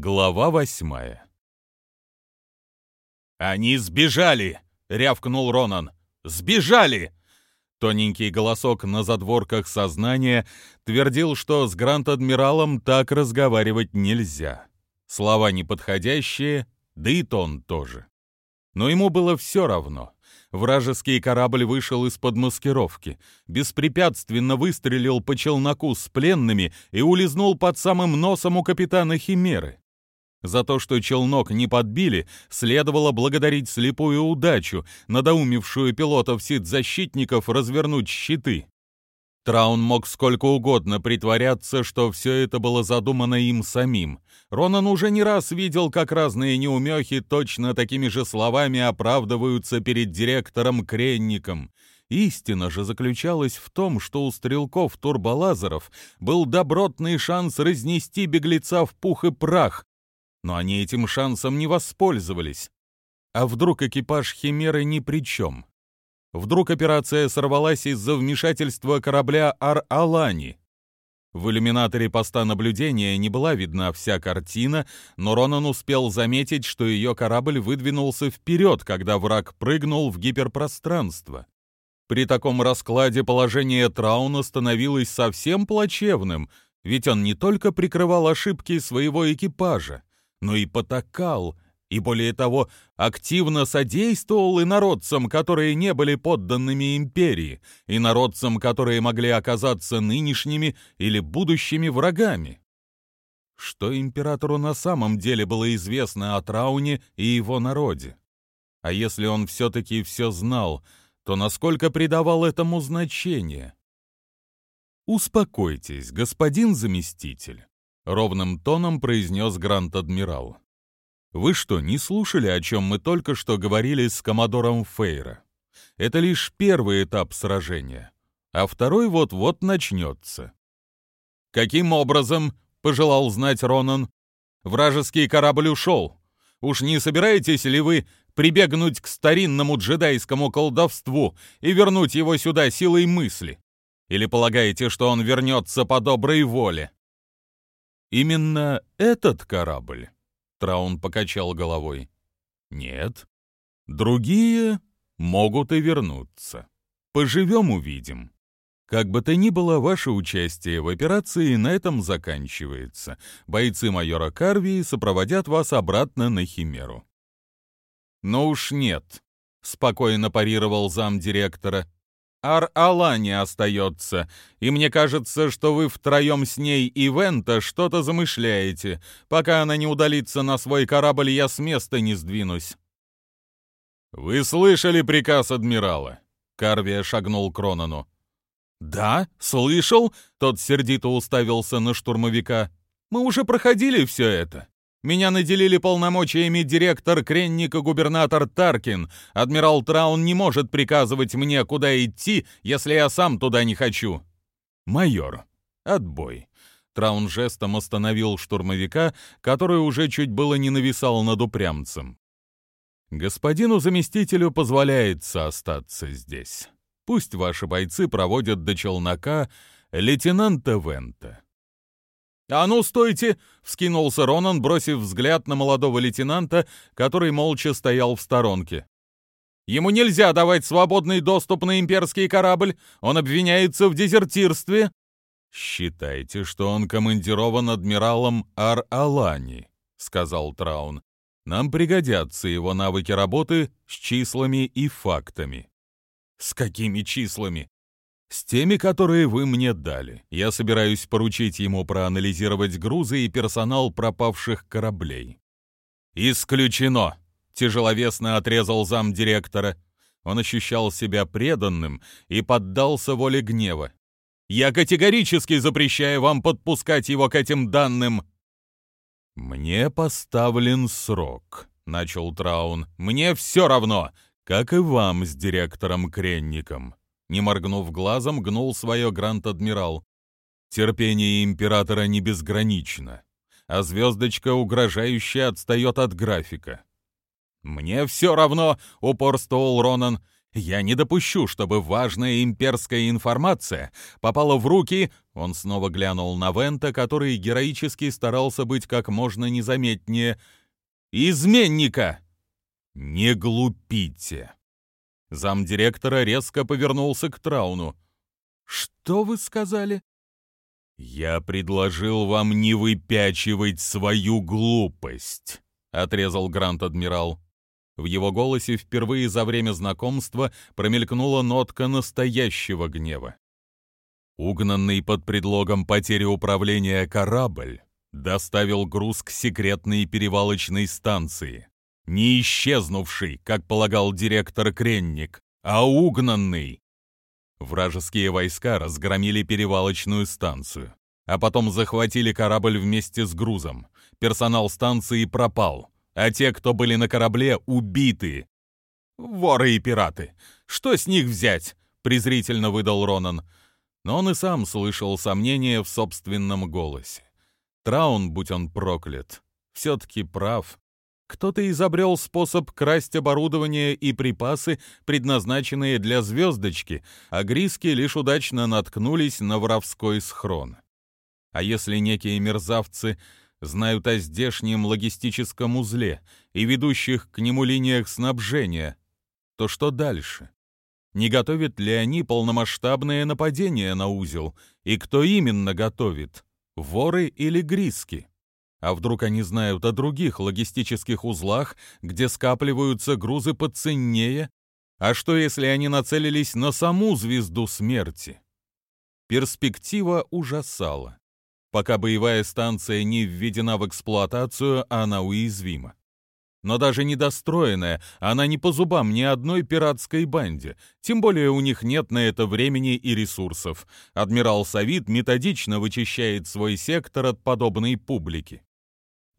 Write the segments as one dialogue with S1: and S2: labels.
S1: Глава восьмая «Они сбежали!» — рявкнул Ронан. «Сбежали!» Тоненький голосок на задворках сознания твердил, что с Гранд-Адмиралом так разговаривать нельзя. Слова неподходящие, да и тон тоже. Но ему было все равно. Вражеский корабль вышел из-под маскировки, беспрепятственно выстрелил по челноку с пленными и улизнул под самым носом у капитана Химеры. За то, что челнок не подбили, следовало благодарить слепую удачу, надоумевшую пилотов-сит-защитников развернуть щиты. Траун мог сколько угодно притворяться, что все это было задумано им самим. Ронан уже не раз видел, как разные неумехи точно такими же словами оправдываются перед директором Кренником. Истина же заключалась в том, что у стрелков-турболазеров был добротный шанс разнести беглеца в пух и прах, но они этим шансом не воспользовались. А вдруг экипаж Химеры ни при чем? Вдруг операция сорвалась из-за вмешательства корабля Ар-Алани? В иллюминаторе поста наблюдения не была видна вся картина, но Ронан успел заметить, что ее корабль выдвинулся вперед, когда враг прыгнул в гиперпространство. При таком раскладе положение Трауна становилось совсем плачевным, ведь он не только прикрывал ошибки своего экипажа, но и потакал, и более того, активно содействовал инородцам, которые не были подданными империи, и народцам, которые могли оказаться нынешними или будущими врагами. Что императору на самом деле было известно о Трауне и его народе? А если он все-таки все знал, то насколько придавал этому значение? «Успокойтесь, господин заместитель», — ровным тоном произнес Грант-адмирал. Вы что, не слушали, о чем мы только что говорили с коммодором Фейра? Это лишь первый этап сражения, а второй вот-вот начнется. Каким образом, пожелал знать Ронан, вражеский корабль ушел? Уж не собираетесь ли вы прибегнуть к старинному джедайскому колдовству и вернуть его сюда силой мысли? Или полагаете, что он вернется по доброй воле? Именно этот корабль Траун покачал головой. Нет. Другие могут и вернуться. Поживем увидим. Как бы то ни было, ваше участие в операции на этом заканчивается. Бойцы майора Карвии сопроводят вас обратно на Химеру. Ну уж нет, спокойно парировал замдиректора. Ар-Алани остается, и мне кажется, что вы втроем с ней и Вента что-то замышляете. Пока она не удалится на свой корабль, я с места не сдвинусь». «Вы слышали приказ адмирала?» Карвия шагнул к Ронану. «Да, слышал», — тот сердито уставился на штурмовика. «Мы уже проходили все это. Меня наделили полномочиями директор Кренник и губернатор Таркин. Адмирал Траун не может приказывать мне, куда идти, если я сам туда не хочу. Майор, отбой. Траун жестом остановил штурмовика, который уже чуть было не нависал над упрямцем. Господину заместителю позволяется остаться здесь. Пусть ваши бойцы проводят до челнока лейтенанта Вента. «А ну, стойте!» — вскинулся Ронан, бросив взгляд на молодого лейтенанта, который молча стоял в сторонке. «Ему нельзя давать свободный доступ на имперский корабль, он обвиняется в дезертирстве». «Считайте, что он командирован адмиралом Ар-Алани», — сказал Траун. «Нам пригодятся его навыки работы с числами и фактами». «С какими числами?» С теми, которые вы мне дали. Я собираюсь поручить ему проанализировать грузы и персонал пропавших кораблей. Исключено, тяжеловесно отрезал замдиректора. Он ощущал себя преданным и поддался воле гнева. Я категорически запрещаю вам подпускать его к этим данным. Мне поставлен срок, начал Траун. Мне все равно, как и вам с директором Кренником. Не моргнув глазом, гнул свое Гранд-адмирал. Терпение императора не безгранично, а звездочка угрожающе отстает от графика. «Мне все равно», — упорствовал Ронан. Я не допущу, чтобы важная имперская информация попала в руки... Он снова глянул на Вента, который героически старался быть как можно незаметнее. «Изменника!» «Не глупите!» Замдиректора резко повернулся к Трауну. «Что вы сказали?» «Я предложил вам не выпячивать свою глупость», — отрезал Грант-адмирал. В его голосе впервые за время знакомства промелькнула нотка настоящего гнева. Угнанный под предлогом потери управления корабль доставил груз к секретной перевалочной станции. Не исчезнувший, как полагал директор Кренник, а угнанный. Вражеские войска разгромили перевалочную станцию, а потом захватили корабль вместе с грузом. Персонал станции пропал а те, кто были на корабле, убиты. Воры и пираты. Что с них взять? презрительно выдал Ронан. Но он и сам слышал сомнения в собственном голосе. Траун, будь он проклят, все-таки прав. Кто-то изобрел способ красть оборудование и припасы, предназначенные для звездочки, а гриски лишь удачно наткнулись на воровской схрон. А если некие мерзавцы знают о здешнем логистическом узле и ведущих к нему линиях снабжения, то что дальше? Не готовят ли они полномасштабное нападение на узел? И кто именно готовит? Воры или гриски? А вдруг они знают о других логистических узлах, где скапливаются грузы поценнее? А что, если они нацелились на саму звезду смерти? Перспектива ужасала. Пока боевая станция не введена в эксплуатацию, она уязвима. Но даже недостроенная, она не по зубам ни одной пиратской банде, тем более у них нет на это времени и ресурсов. Адмирал Савид методично вычищает свой сектор от подобной публики.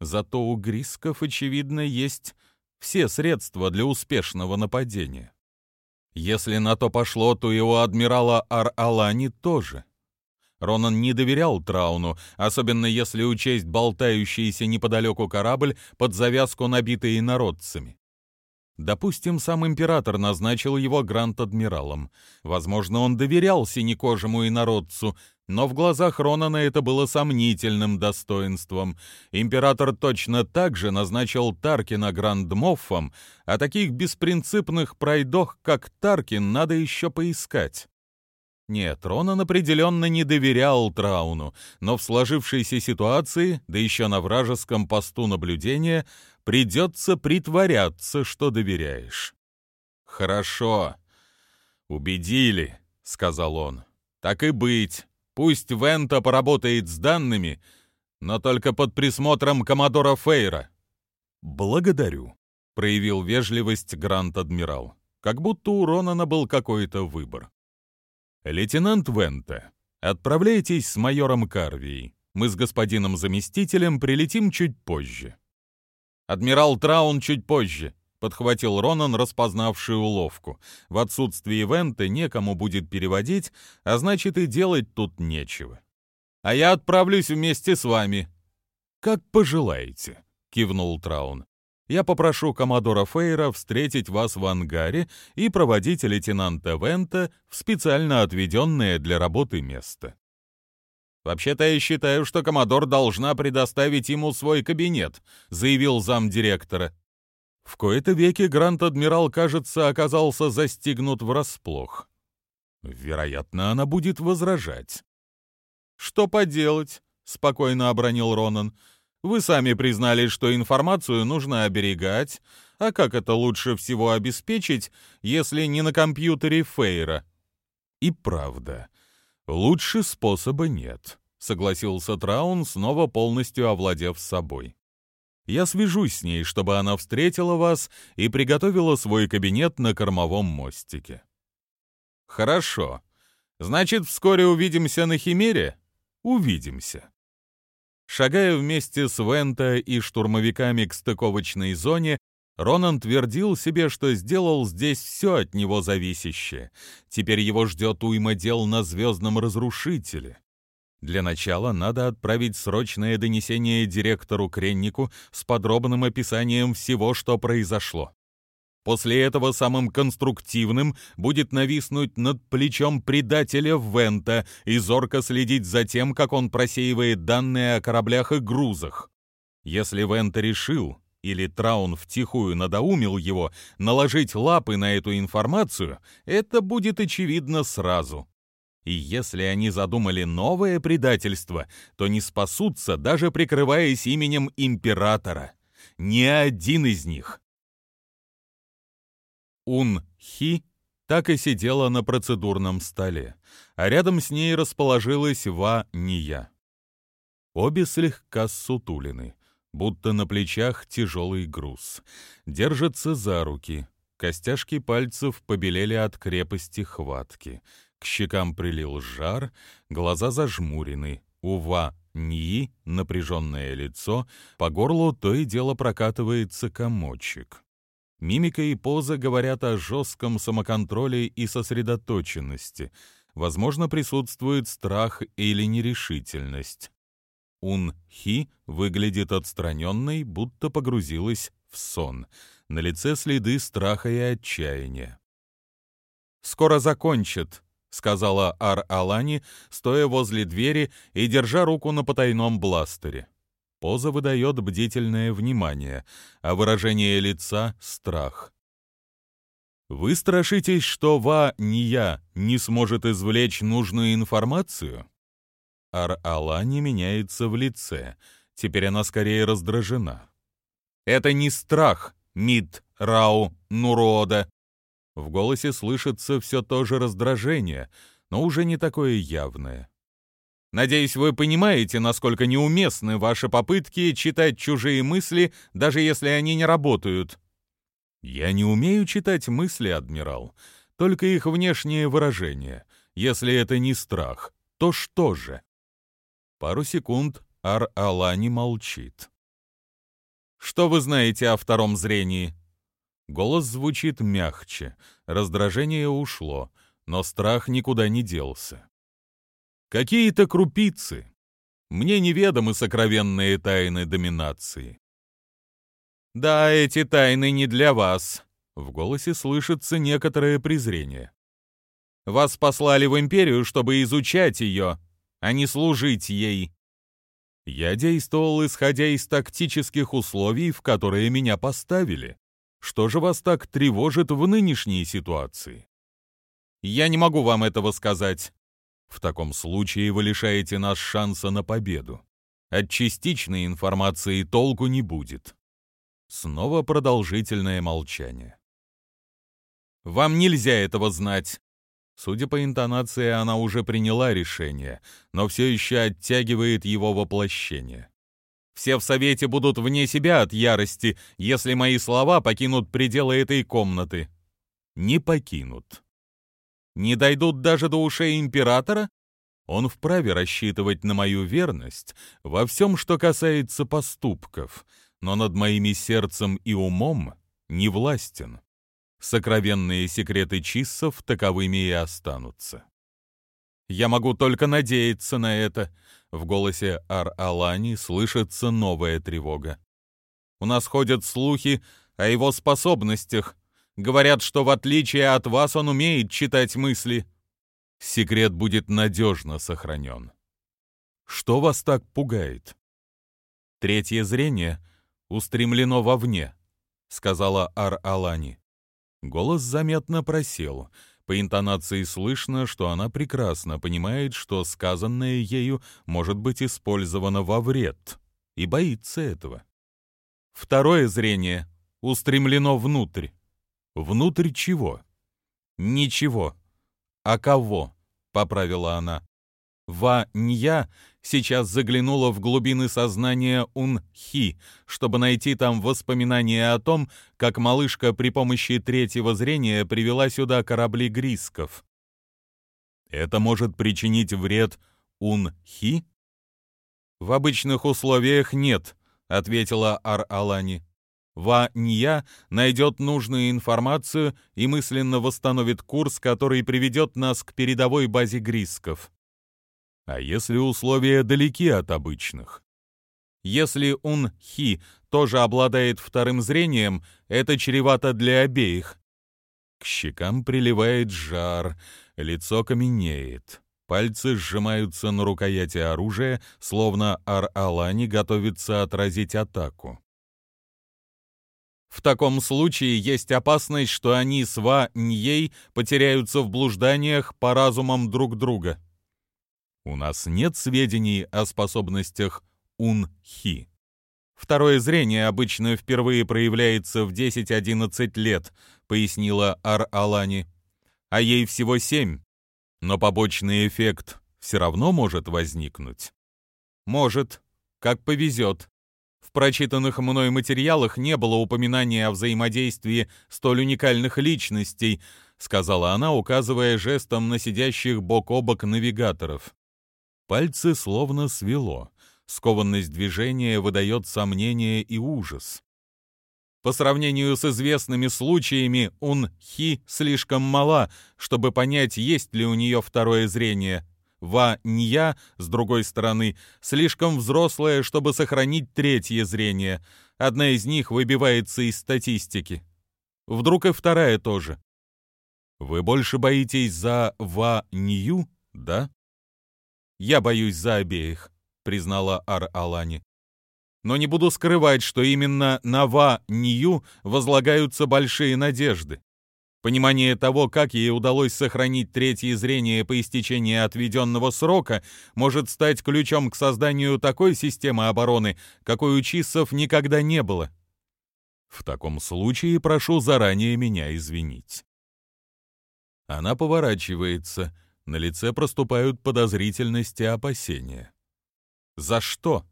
S1: Зато у Грисков, очевидно, есть все средства для успешного нападения. Если на то пошло, то и у адмирала Ар-Алани тоже. Ронан не доверял Трауну, особенно если учесть болтающийся неподалеку корабль под завязку, набитый инородцами. Допустим, сам император назначил его грант-адмиралом. Возможно, он доверял синекожему инородцу, но в глазах Ронана это было сомнительным достоинством. Император точно так же назначил Таркина грандмоффом, а таких беспринципных пройдох, как Таркин, надо еще поискать. Нет, Ронан определенно не доверял Трауну, но в сложившейся ситуации, да еще на вражеском посту наблюдения, придется притворяться, что доверяешь. «Хорошо. Убедили», — сказал он. «Так и быть. Пусть Вента поработает с данными, но только под присмотром коммодора Фейра». «Благодарю», — проявил вежливость Грант-адмирал, как будто у Ронана был какой-то выбор. «Лейтенант Вента, отправляйтесь с майором Карвией. Мы с господином заместителем прилетим чуть позже». «Адмирал Траун чуть позже», — подхватил Ронан, распознавший уловку. «В отсутствие Вента некому будет переводить, а значит и делать тут нечего. А я отправлюсь вместе с вами». «Как пожелаете», — кивнул Траун я попрошу коммодора Фейра встретить вас в ангаре и проводить лейтенанта Вента в специально отведенное для работы место. «Вообще-то я считаю, что коммодор должна предоставить ему свой кабинет», заявил замдиректора. В кои-то веки Грант-адмирал, кажется, оказался застигнут врасплох. Вероятно, она будет возражать. «Что поделать?» — спокойно обронил Ронан. Вы сами признали, что информацию нужно оберегать, а как это лучше всего обеспечить, если не на компьютере Фейра? И правда, лучше способа нет, согласился Траун, снова полностью овладев собой. Я свяжусь с ней, чтобы она встретила вас и приготовила свой кабинет на кормовом мостике. Хорошо. Значит, вскоре увидимся на Химере? Увидимся. Шагая вместе с Вента и штурмовиками к стыковочной зоне, Ронан твердил себе, что сделал здесь все от него зависящее. Теперь его ждет уйма дел на звездном разрушителе. Для начала надо отправить срочное донесение директору Креннику с подробным описанием всего, что произошло. После этого самым конструктивным будет нависнуть над плечом предателя Вента и зорко следить за тем, как он просеивает данные о кораблях и грузах. Если Вента решил, или Траун втихую надоумил его наложить лапы на эту информацию, это будет очевидно сразу. И если они задумали новое предательство, то не спасутся, даже прикрываясь именем императора. Ни один из них. Ун-Хи так и сидела на процедурном столе, а рядом с ней расположилась Ва-Ния. Обе слегка сутулины, будто на плечах тяжелый груз. Держатся за руки, костяшки пальцев побелели от крепости хватки. К щекам прилил жар, глаза зажмурены, у Ва-Нии напряженное лицо, по горлу то и дело прокатывается комочек. Мимика и поза говорят о жестком самоконтроле и сосредоточенности. Возможно, присутствует страх или нерешительность. Ун-Хи выглядит отстраненной, будто погрузилась в сон. На лице следы страха и отчаяния. «Скоро закончат», — сказала Ар-Алани, стоя возле двери и держа руку на потайном бластере. Поза выдает бдительное внимание, а выражение лица — страх. Вы страшитесь, что Ва не я не сможет извлечь нужную информацию? Ар-Ала не меняется в лице. Теперь она скорее раздражена. Это не страх, Мид Рау Нурода. В голосе слышится все то же раздражение, но уже не такое явное. Надеюсь, вы понимаете, насколько неуместны ваши попытки читать чужие мысли, даже если они не работают. Я не умею читать мысли, адмирал, только их внешнее выражение. Если это не страх, то что же? Пару секунд Ар-Алани молчит. Что вы знаете о втором зрении? Голос звучит мягче, раздражение ушло, но страх никуда не делся. Какие-то крупицы. Мне неведомы сокровенные тайны доминации. Да, эти тайны не для вас. В голосе слышится некоторое презрение. Вас послали в империю, чтобы изучать ее, а не служить ей. Я действовал, исходя из тактических условий, в которые меня поставили. Что же вас так тревожит в нынешней ситуации? Я не могу вам этого сказать. В таком случае вы лишаете нас шанса на победу. От частичной информации толку не будет. Снова продолжительное молчание. Вам нельзя этого знать. Судя по интонации, она уже приняла решение, но все еще оттягивает его воплощение. Все в Совете будут вне себя от ярости, если мои слова покинут пределы этой комнаты. Не покинут не дойдут даже до ушей императора, он вправе рассчитывать на мою верность во всем, что касается поступков, но над моими сердцем и умом не властен. Сокровенные секреты чиссов таковыми и останутся. Я могу только надеяться на это. В голосе Ар-Алани слышится новая тревога. У нас ходят слухи о его способностях, Говорят, что в отличие от вас он умеет читать мысли. Секрет будет надежно сохранен. Что вас так пугает? Третье зрение устремлено вовне, сказала Ар-Алани. Голос заметно просел. По интонации слышно, что она прекрасно понимает, что сказанное ею может быть использовано во вред, и боится этого. Второе зрение устремлено внутрь. Внутрь чего? Ничего. А кого? Поправила она. Ва-Нья сейчас заглянула в глубины сознания Ун-Хи, чтобы найти там воспоминания о том, как малышка при помощи третьего зрения привела сюда корабли Грисков. Это может причинить вред Ун-Хи? В обычных условиях нет, ответила Ар-Алани. Ва-Нья найдет нужную информацию и мысленно восстановит курс, который приведет нас к передовой базе Грисков. А если условия далеки от обычных? Если Ун-Хи тоже обладает вторым зрением, это чревато для обеих. К щекам приливает жар, лицо каменеет. Пальцы сжимаются на рукояти оружия, словно Ар-Алани готовится отразить атаку. В таком случае есть опасность, что они с Ва-Ньей потеряются в блужданиях по разумам друг друга. У нас нет сведений о способностях Ун-Хи. Второе зрение обычно впервые проявляется в 10-11 лет, пояснила Ар-Алани. А ей всего 7. Но побочный эффект все равно может возникнуть. Может, как повезет. В прочитанных мной материалах не было упоминания о взаимодействии столь уникальных личностей, сказала она, указывая жестом на сидящих бок о бок навигаторов. Пальцы словно свело. Скованность движения выдает сомнение и ужас. По сравнению с известными случаями, Ун-Хи слишком мала, чтобы понять, есть ли у нее второе зрение. Ва-Нья, с другой стороны, слишком взрослая, чтобы сохранить третье зрение. Одна из них выбивается из статистики. Вдруг и вторая тоже. Вы больше боитесь за Ва-Нью, да? Я боюсь за обеих, признала Ар-Алани. Но не буду скрывать, что именно на Ва-Нью возлагаются большие надежды. Понимание того, как ей удалось сохранить третье зрение по истечении отведенного срока, может стать ключом к созданию такой системы обороны, какой у чиссов никогда не было. В таком случае прошу заранее меня извинить. Она поворачивается, на лице проступают подозрительность и опасения. За что?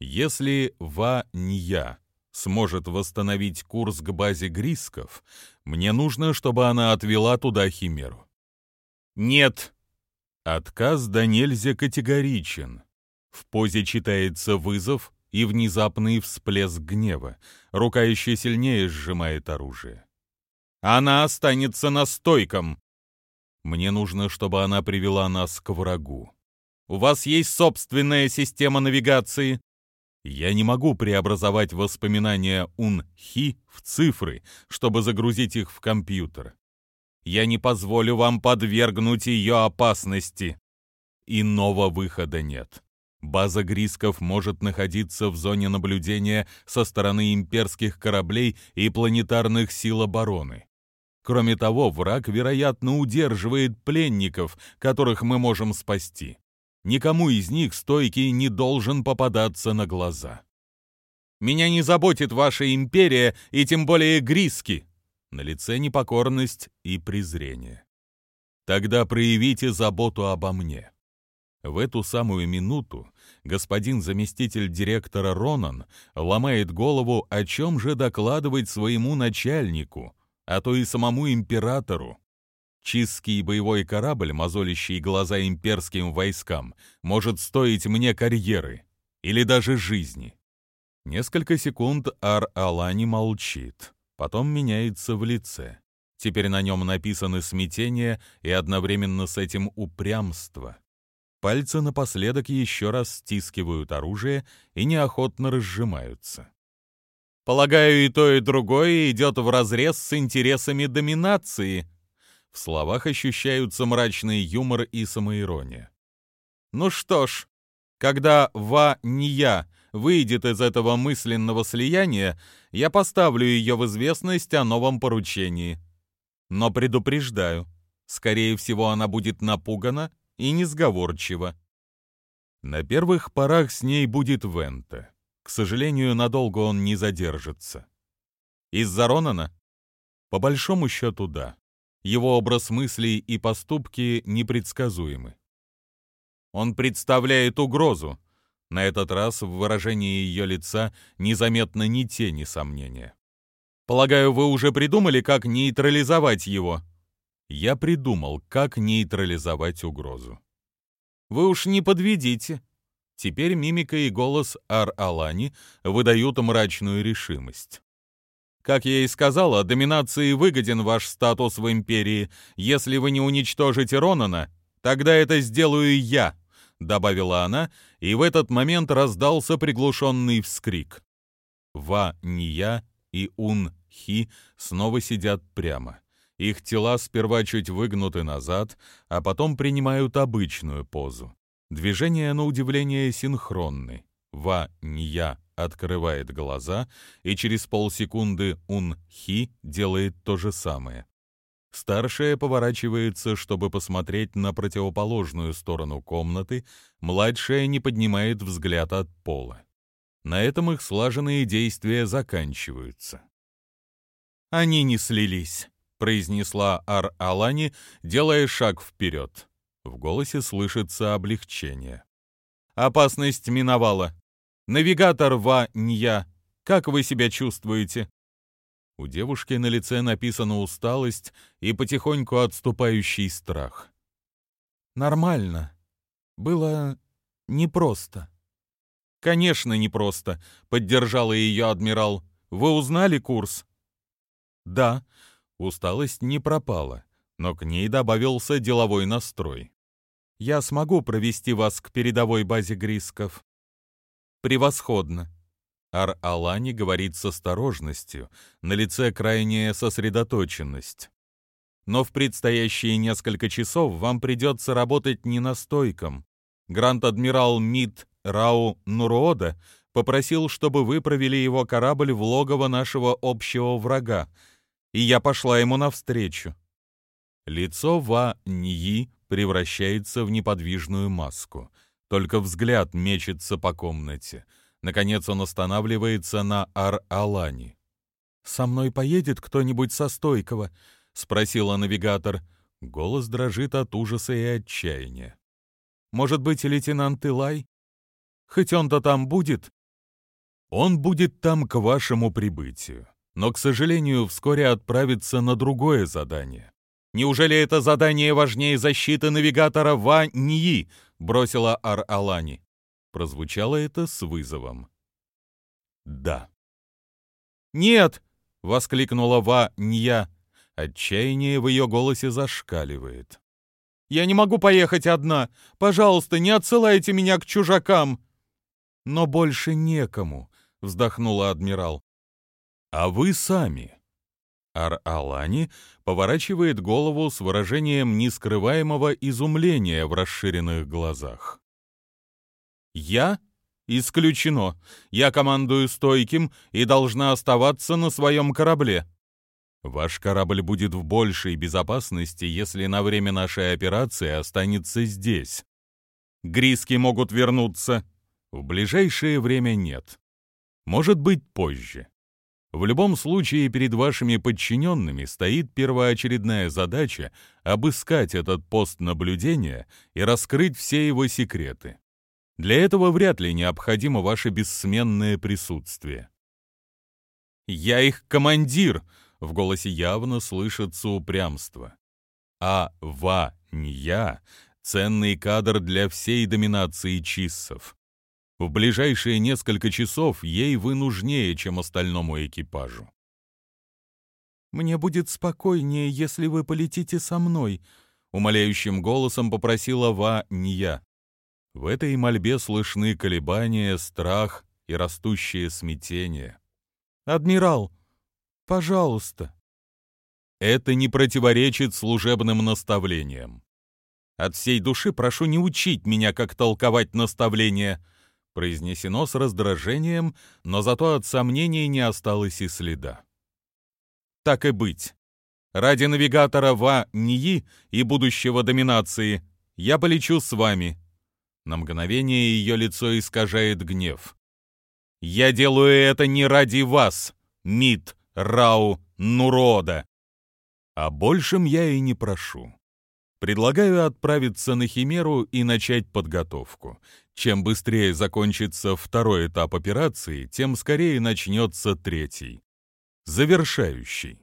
S1: Если Ва-Нья сможет восстановить курс к базе Грисков, мне нужно, чтобы она отвела туда Химеру. Нет. Отказ да нельзя категоричен. В позе читается вызов и внезапный всплеск гнева. Рука еще сильнее сжимает оружие. Она останется на стойком. Мне нужно, чтобы она привела нас к врагу. У вас есть собственная система навигации? Я не могу преобразовать воспоминания Ун-Хи в цифры, чтобы загрузить их в компьютер. Я не позволю вам подвергнуть ее опасности. Иного выхода нет. База Грисков может находиться в зоне наблюдения со стороны имперских кораблей и планетарных сил обороны. Кроме того, враг, вероятно, удерживает пленников, которых мы можем спасти. Никому из них стойкий не должен попадаться на глаза. Меня не заботит ваша империя и тем более Гриски. На лице непокорность и презрение. Тогда проявите заботу обо мне. В эту самую минуту господин заместитель директора Ронан ломает голову, о чем же докладывать своему начальнику, а то и самому императору. Чистский боевой корабль, мозолящий глаза имперским войскам, может стоить мне карьеры или даже жизни. Несколько секунд Ар-Алани молчит, потом меняется в лице. Теперь на нем написаны смятение и одновременно с этим упрямство. Пальцы напоследок еще раз стискивают оружие и неохотно разжимаются. Полагаю, и то, и другое идет вразрез с интересами доминации, в словах ощущаются мрачный юмор и самоирония. Ну что ж, когда Ва-Ния выйдет из этого мысленного слияния, я поставлю ее в известность о новом поручении. Но предупреждаю, скорее всего, она будет напугана и несговорчива. На первых порах с ней будет Вента. К сожалению, надолго он не задержится. Из-за Ронана? По большому счету, да. Его образ мыслей и поступки непредсказуемы. Он представляет угрозу. На этот раз в выражении ее лица незаметно ни тени сомнения. Полагаю, вы уже придумали, как нейтрализовать его? Я придумал, как нейтрализовать угрозу. Вы уж не подведите. Теперь мимика и голос Ар-Алани выдают мрачную решимость. Как я и сказала, доминации выгоден ваш статус в империи. Если вы не уничтожите Ронана, тогда это сделаю я. — добавила она, и в этот момент раздался приглушенный вскрик. Ва Ния и Ун Хи снова сидят прямо. Их тела сперва чуть выгнуты назад, а потом принимают обычную позу. Движения, на удивление, синхронны. Ва Ния открывает глаза, и через полсекунды Ун Хи делает то же самое. Старшая поворачивается, чтобы посмотреть на противоположную сторону комнаты, младшая не поднимает взгляд от пола. На этом их слаженные действия заканчиваются. «Они не слились», — произнесла Ар-Алани, делая шаг вперед. В голосе слышится облегчение. «Опасность миновала. Навигатор Ва-Нья, как вы себя чувствуете?» У девушки на лице написана усталость и потихоньку отступающий страх. «Нормально. Было непросто». «Конечно, непросто», — поддержала ее адмирал. «Вы узнали курс?» «Да». Усталость не пропала, но к ней добавился деловой настрой. «Я смогу провести вас к передовой базе Грисков». «Превосходно», Ар-Алани говорит с осторожностью, на лице крайняя сосредоточенность. Но в предстоящие несколько часов вам придется работать не на стойком. Гранд-адмирал Мид Рау Нурода попросил, чтобы вы провели его корабль в логово нашего общего врага, и я пошла ему навстречу. Лицо Ва Ньи превращается в неподвижную маску. Только взгляд мечется по комнате — Наконец он останавливается на Ар-Алани. «Со мной поедет кто-нибудь со стойкого?» — спросила навигатор. Голос дрожит от ужаса и отчаяния. «Может быть, лейтенант Илай? Хоть он-то там будет?» «Он будет там к вашему прибытию, но, к сожалению, вскоре отправится на другое задание». «Неужели это задание важнее защиты навигатора Ва-Ньи?» — бросила Ар-Алани. Прозвучало это с вызовом. «Да». «Нет!» — воскликнула Ва Нья. Отчаяние в ее голосе зашкаливает. «Я не могу поехать одна! Пожалуйста, не отсылайте меня к чужакам!» «Но больше некому», — вздохнула адмирал. «А вы сами?» Ар-Алани поворачивает голову с выражением нескрываемого изумления в расширенных глазах. Я? Исключено. Я командую стойким и должна оставаться на своем корабле. Ваш корабль будет в большей безопасности, если на время нашей операции останется здесь. Гриски могут вернуться. В ближайшее время нет. Может быть, позже. В любом случае, перед вашими подчиненными стоит первоочередная задача обыскать этот пост наблюдения и раскрыть все его секреты. Для этого вряд ли необходимо ваше бессменное присутствие. «Я их командир!» — в голосе явно слышится упрямство. А Ва Нья — ценный кадр для всей доминации чиссов. В ближайшие несколько часов ей вы нужнее, чем остальному экипажу. «Мне будет спокойнее, если вы полетите со мной», — умоляющим голосом попросила Ва Ния. В этой мольбе слышны колебания, страх и растущее смятение. «Адмирал, пожалуйста!» Это не противоречит служебным наставлениям. От всей души прошу не учить меня, как толковать наставления, произнесено с раздражением, но зато от сомнений не осталось и следа. Так и быть. Ради навигатора Ва Ньи и будущего доминации я полечу с вами, на мгновение ее лицо искажает гнев. «Я делаю это не ради вас, Мид, Рау, Нурода. А большим я и не прошу. Предлагаю отправиться на Химеру и начать подготовку. Чем быстрее закончится второй этап операции, тем скорее начнется третий. Завершающий.